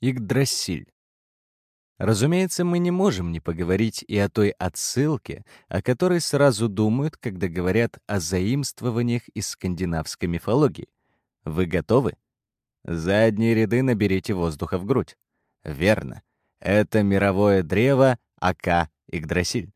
Игдрасиль. Разумеется, мы не можем не поговорить и о той отсылке, о которой сразу думают, когда говорят о заимствованиях из скандинавской мифологии. Вы готовы? Задние ряды наберите воздуха в грудь. Верно. Это мировое древо Ака Игдрасиль.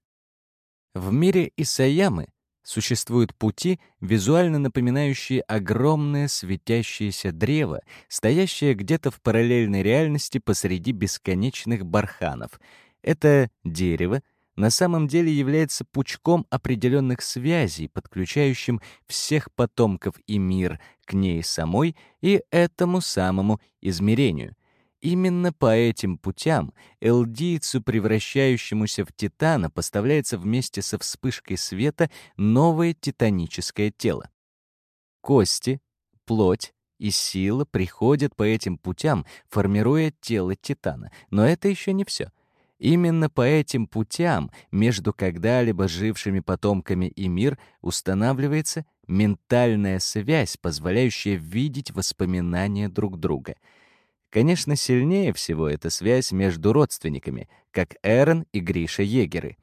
В мире Исаямы Существуют пути, визуально напоминающие огромное светящееся древо, стоящее где-то в параллельной реальности посреди бесконечных барханов. Это дерево на самом деле является пучком определенных связей, подключающим всех потомков и мир к ней самой и этому самому измерению. Именно по этим путям элдийцу, превращающемуся в титана, поставляется вместе со вспышкой света новое титаническое тело. Кости, плоть и сила приходят по этим путям, формируя тело титана. Но это еще не все. Именно по этим путям между когда-либо жившими потомками и мир устанавливается ментальная связь, позволяющая видеть воспоминания друг друга — Конечно, сильнее всего эта связь между родственниками, как Эрен и Гриша Егеры.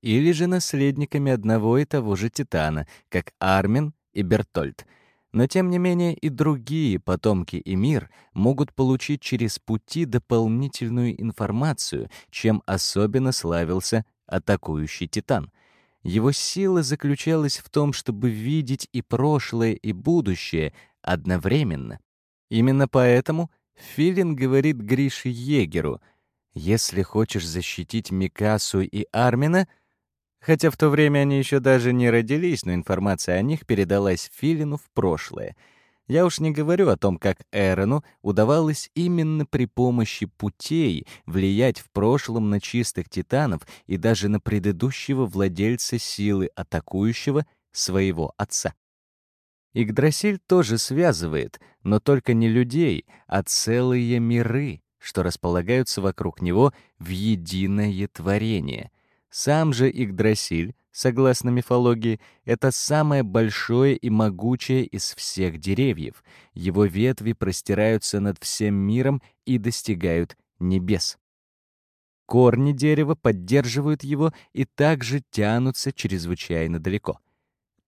Или же наследниками одного и того же Титана, как Армин и Бертольд. Но тем не менее и другие потомки и мир могут получить через пути дополнительную информацию, чем особенно славился атакующий Титан. Его сила заключалась в том, чтобы видеть и прошлое, и будущее одновременно. Именно поэтому Филин говорит Грише Егеру, «Если хочешь защитить Микасу и Армина...» Хотя в то время они еще даже не родились, но информация о них передалась Филину в прошлое. Я уж не говорю о том, как Эрону удавалось именно при помощи путей влиять в прошлом на чистых титанов и даже на предыдущего владельца силы атакующего своего отца. Игдрасиль тоже связывает, но только не людей, а целые миры, что располагаются вокруг него в единое творение. Сам же Игдрасиль, согласно мифологии, это самое большое и могучее из всех деревьев. Его ветви простираются над всем миром и достигают небес. Корни дерева поддерживают его и также тянутся чрезвычайно далеко.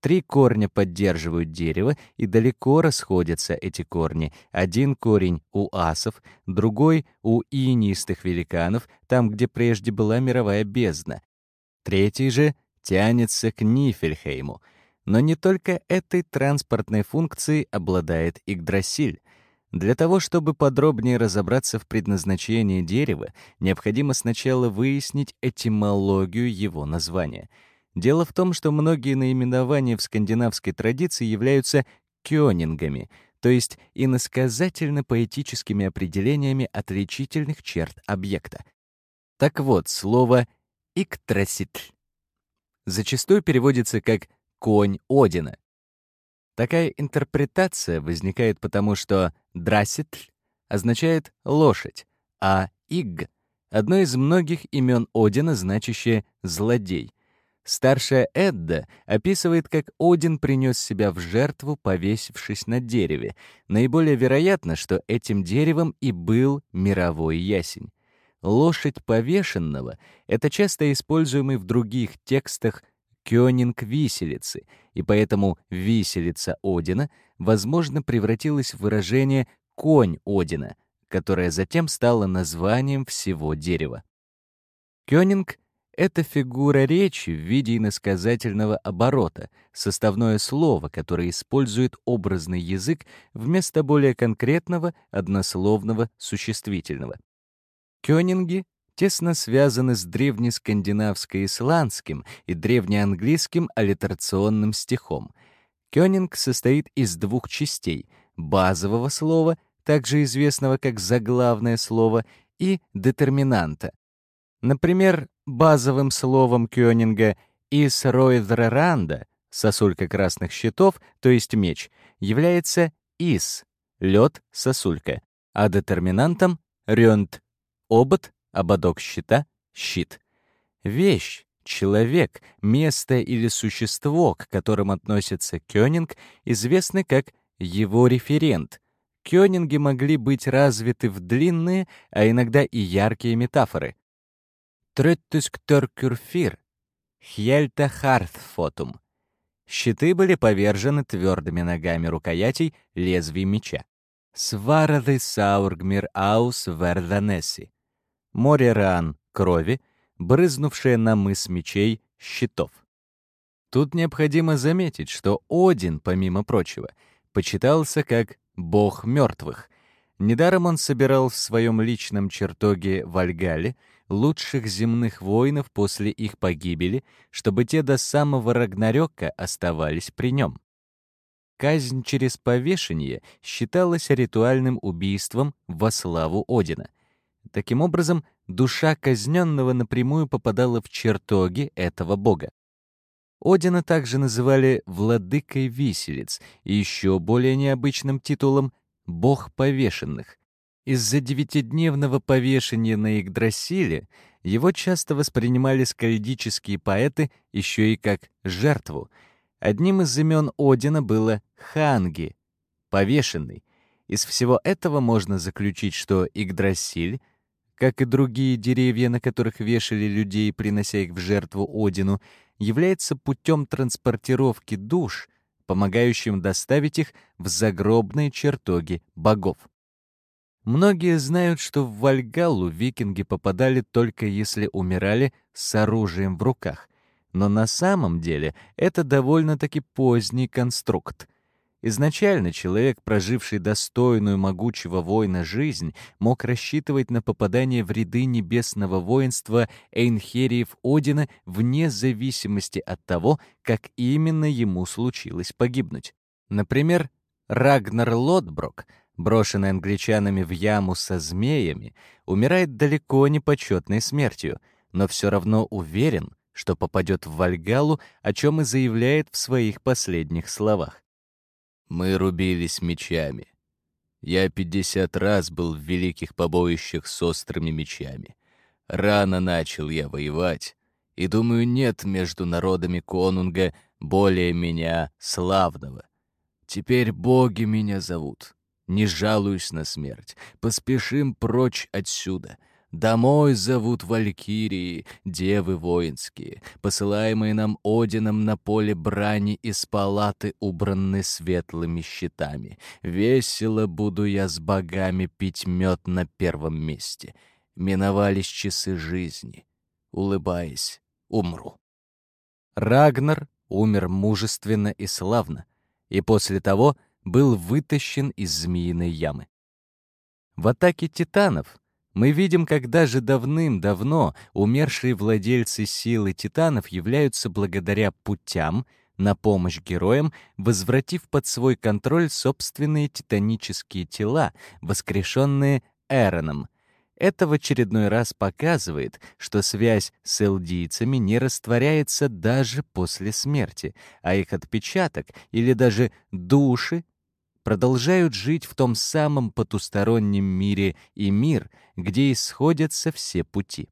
Три корня поддерживают дерево, и далеко расходятся эти корни. Один корень у асов, другой у инистых великанов, там, где прежде была мировая бездна. Третий же тянется к Нифельхейму. Но не только этой транспортной функцией обладает Игдрасиль. Для того, чтобы подробнее разобраться в предназначении дерева, необходимо сначала выяснить этимологию его названия — Дело в том, что многие наименования в скандинавской традиции являются кёнингами, то есть иносказательно-поэтическими определениями отличительных черт объекта. Так вот, слово «иктраситль» зачастую переводится как «конь Одина». Такая интерпретация возникает потому, что «драситль» означает «лошадь», а «иг» — одно из многих имен Одина, значащее «злодей», Старшая Эдда описывает, как Один принес себя в жертву, повесившись на дереве. Наиболее вероятно, что этим деревом и был мировой ясень. Лошадь повешенного — это часто используемый в других текстах кёнинг виселицы, и поэтому виселица Одина, возможно, превратилась в выражение «конь Одина», которое затем стало названием всего дерева. Кёнинг — это фигура речи в виде иносказательного оборота, составное слово, которое использует образный язык вместо более конкретного однословного существительного. Кёнинги тесно связаны с древнескандинавско-исландским и древнеанглийским аллитерационным стихом. Кёнинг состоит из двух частей — базового слова, также известного как заглавное слово, и детерминанта. Например, базовым словом Кёнинга из Ройдреранда, сосулька красных щитов, то есть меч, является ис, лед, сосулька, а детерминантом — рёнт, обод, ободок щита, щит. Вещь, человек, место или существо, к которым относится Кёнинг, известны как его референт, Кёнинги могли быть развиты в длинные, а иногда и яркие метафоры. «Треттуск торкюрфир», «Хьельта хартфотум». Щиты были повержены твердыми ногами рукоятей лезвий меча. «Сварады саургмир аус верданеси». Море ран, крови, брызнувшее на мыс мечей, щитов. Тут необходимо заметить, что Один, помимо прочего, почитался как бог мертвых. Недаром он собирал в своем личном чертоге Вальгале лучших земных воинов после их погибели, чтобы те до самого Рагнарёка оставались при нем. Казнь через повешение считалась ритуальным убийством во славу Одина. Таким образом, душа казненного напрямую попадала в чертоги этого бога. Одина также называли «владыкой виселиц» и еще более необычным титулом «бог повешенных». Из-за девятидневного повешения на Игдрасиле его часто воспринимали скальдические поэты еще и как жертву. Одним из имен Одина было Ханги — повешенный. Из всего этого можно заключить, что Игдрасиль, как и другие деревья, на которых вешали людей, принося их в жертву Одину, является путем транспортировки душ, помогающим доставить их в загробные чертоги богов. Многие знают, что в Вальгаллу викинги попадали только если умирали с оружием в руках, но на самом деле это довольно-таки поздний конструкт — Изначально человек, проживший достойную могучего воина жизнь, мог рассчитывать на попадание в ряды небесного воинства Эйнхериев Одина вне зависимости от того, как именно ему случилось погибнуть. Например, Рагнар Лотброк, брошенный англичанами в яму со змеями, умирает далеко не почетной смертью, но все равно уверен, что попадет в Вальгалу, о чем и заявляет в своих последних словах. Мы рубились мечами. Я пятьдесят раз был в великих побоищах с острыми мечами. Рано начал я воевать, и, думаю, нет между народами конунга более меня славного. Теперь боги меня зовут. Не жалуюсь на смерть. Поспешим прочь отсюда. Домой зовут валькирии, девы воинские, посылаемые нам Одином на поле брани из палаты, убранны светлыми щитами. Весело буду я с богами пить мед на первом месте. Миновались часы жизни. Улыбаясь, умру. Рагнар умер мужественно и славно, и после того был вытащен из змеиной ямы. В атаке титанов — мы видим, как даже давным-давно умершие владельцы силы титанов являются благодаря путям на помощь героям, возвратив под свой контроль собственные титанические тела, воскрешенные Эроном. Это в очередной раз показывает, что связь с элдийцами не растворяется даже после смерти, а их отпечаток или даже души продолжают жить в том самом потустороннем мире и мир, где исходятся все пути.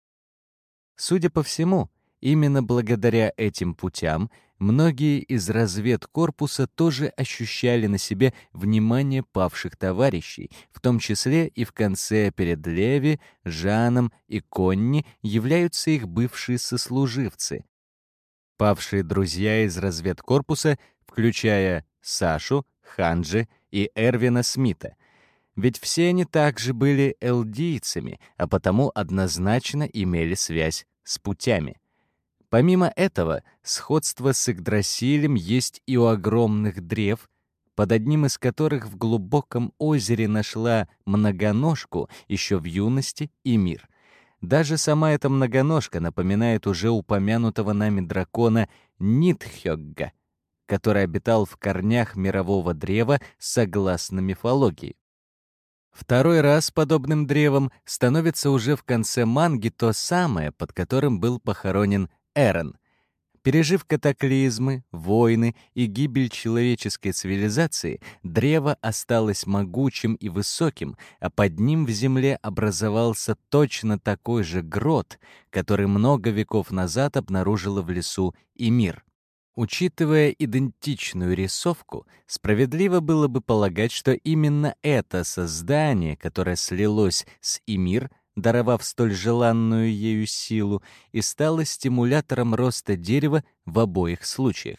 Судя по всему, именно благодаря этим путям многие из разведкорпуса тоже ощущали на себе внимание павших товарищей, в том числе и в конце перед Леви, Жаном и Конни являются их бывшие сослуживцы. Павшие друзья из разведкорпуса, включая Сашу, Ханджи и Эрвина Смита. Ведь все они также были элдийцами, а потому однозначно имели связь с путями. Помимо этого, сходство с Игдрасилем есть и у огромных древ, под одним из которых в глубоком озере нашла многоножку еще в юности и мир. Даже сама эта многоножка напоминает уже упомянутого нами дракона Нитхёгга — который обитал в корнях мирового древа согласно мифологии. Второй раз подобным древом становится уже в конце манги то самое, под которым был похоронен Эрон. Пережив катаклизмы, войны и гибель человеческой цивилизации, древо осталось могучим и высоким, а под ним в земле образовался точно такой же грот, который много веков назад обнаружила в лесу и мир. Учитывая идентичную рисовку, справедливо было бы полагать, что именно это создание, которое слилось с Имир, даровав столь желанную ею силу, и стало стимулятором роста дерева в обоих случаях.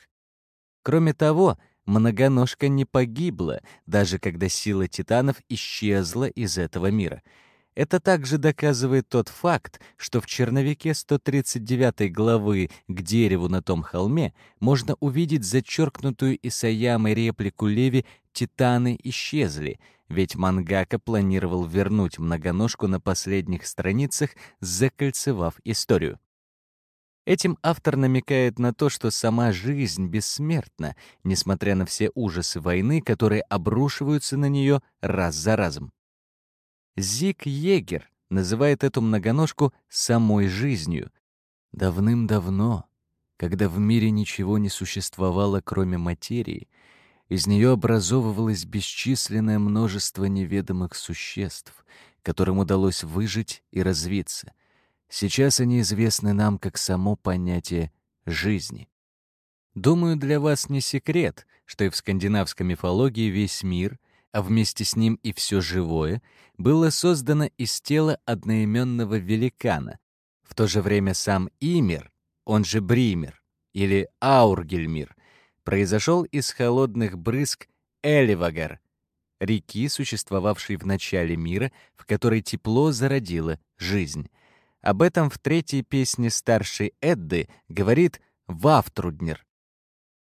Кроме того, многоножка не погибла, даже когда сила титанов исчезла из этого мира — это также доказывает тот факт, что в черновике 139 главы «К дереву на том холме» можно увидеть зачеркнутую Исаямой реплику Леви «Титаны исчезли», ведь мангака планировал вернуть многоножку на последних страницах, закольцевав историю. Этим автор намекает на то, что сама жизнь бессмертна, несмотря на все ужасы войны, которые обрушиваются на нее раз за разом. Зиг Егер называет эту многоножку самой жизнью. Давным-давно, когда в мире ничего не существовало, кроме материи, из нее образовывалось бесчисленное множество неведомых существ, которым удалось выжить и развиться. Сейчас они известны нам как само понятие жизни. Думаю, для вас не секрет, что и в скандинавской мифологии весь мир а вместе с ним и все живое, было создано из тела одноименного великана. В то же время сам Имир, он же Бример, или Аургельмир, произошел из холодных брызг Эливагар, реки, существовавшей в начале мира, в которой тепло зародило жизнь. Об этом в третьей песне старшей Эдды говорит Вавтруднер.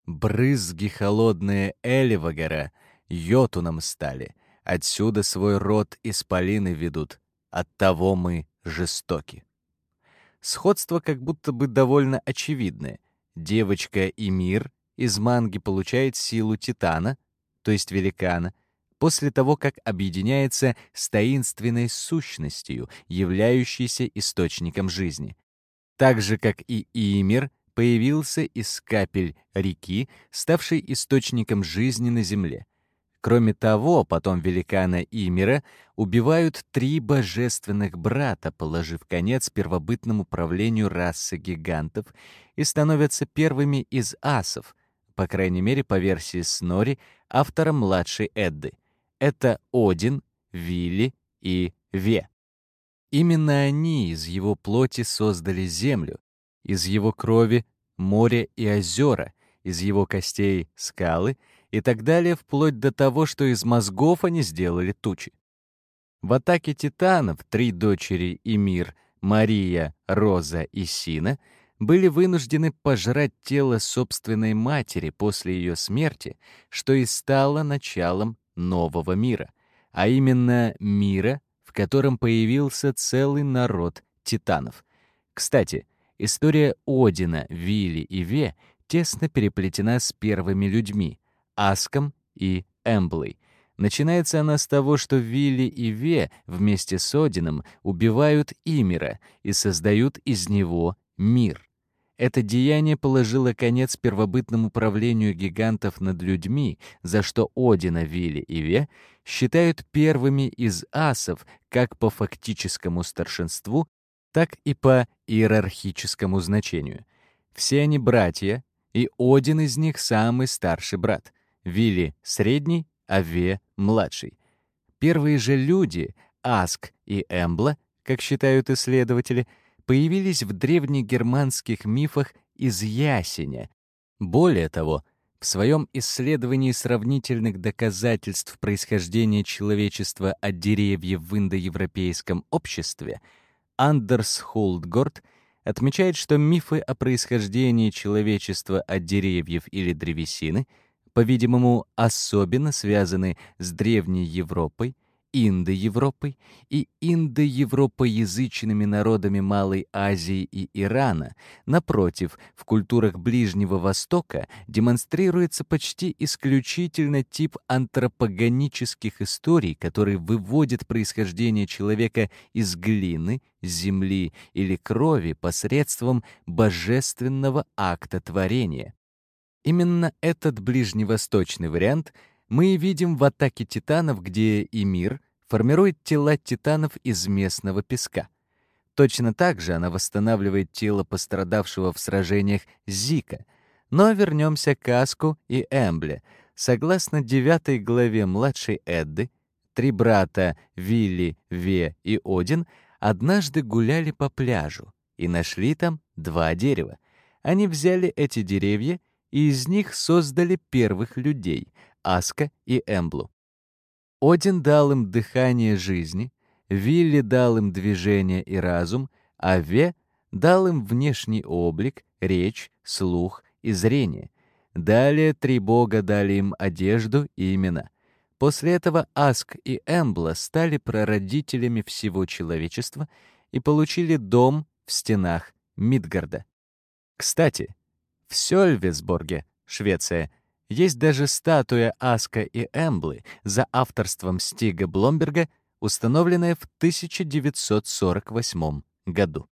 «Брызги холодные Эливагара — йотуном стали. Отсюда свой род исполины ведут. Оттого мы жестоки. Сходство как будто бы довольно очевидное. Девочка и мир из манги получает силу Титана, то есть великана, после того, как объединяется с таинственной сущностью, являющейся источником жизни. Так же, как и Имир, появился из капель реки, ставшей источником жизни на земле — Кроме того, потом великана Имира убивают три божественных брата, положив конец первобытному правлению расы гигантов, и становятся первыми из асов, по крайней мере, по версии Снори, автора младшей Эдды. Это Один, Вилли и Ве. Именно они из его плоти создали землю, из его крови — море и озера, из его костей — скалы — и так далее, вплоть до того, что из мозгов они сделали тучи. В атаке титанов три дочери Эмир, Мария, Роза и Сина были вынуждены пожрать тело собственной матери после ее смерти, что и стало началом нового мира, а именно мира, в котором появился целый народ титанов. Кстати, история Одина, Вилли и Ве тесно переплетена с первыми людьми — Аском и Эмблой. Начинается она с того, что Вилли и Ве вместе с Одином убивают Имира и создают из него мир. Это деяние положило конец первобытному правлению гигантов над людьми, за что Одина, Вилли и Ве считают первыми из асов как по фактическому старшинству, так и по иерархическому значению. Все они братья, и Один из них самый старший брат. Вилли — средний, а Ве — младший. Первые же люди, Аск и Эмбла, как считают исследователи, появились в древнегерманских мифах из ясеня. Более того, в своем исследовании сравнительных доказательств происхождения человечества от деревьев в индоевропейском обществе Андерс Холдгорд отмечает, что мифы о происхождении человечества от деревьев или древесины — по-видимому, особенно связаны с Древней Европой, Индоевропой и индоевропоязычными народами Малой Азии и Ирана. Напротив, в культурах Ближнего Востока демонстрируется почти исключительно тип антропогонических историй, который выводит происхождение человека из глины, земли или крови посредством божественного акта творения. Именно этот ближневосточный вариант мы и видим в атаке титанов, где Эмир формирует тела титанов из местного песка. Точно так же она восстанавливает тело пострадавшего в сражениях Зика. Но вернемся к Аску и Эмбле. Согласно девятой главе младшей Эдды, три брата Вилли, Ве и Один однажды гуляли по пляжу и нашли там два дерева. Они взяли эти деревья и из них создали первых людей — Аска и Эмблу. Один дал им дыхание жизни, Вилли дал им движение и разум, а Ве дал им внешний облик, речь, слух и зрение. Далее три бога дали им одежду и имена. После этого Аск и Эмбла стали прародителями всего человечества и получили дом в стенах Мидгарда. Кстати, в Сёльвесборге, Швеция, есть даже статуя Аска и Эмблы за авторством Стига Бломберга, установленная в 1948 году.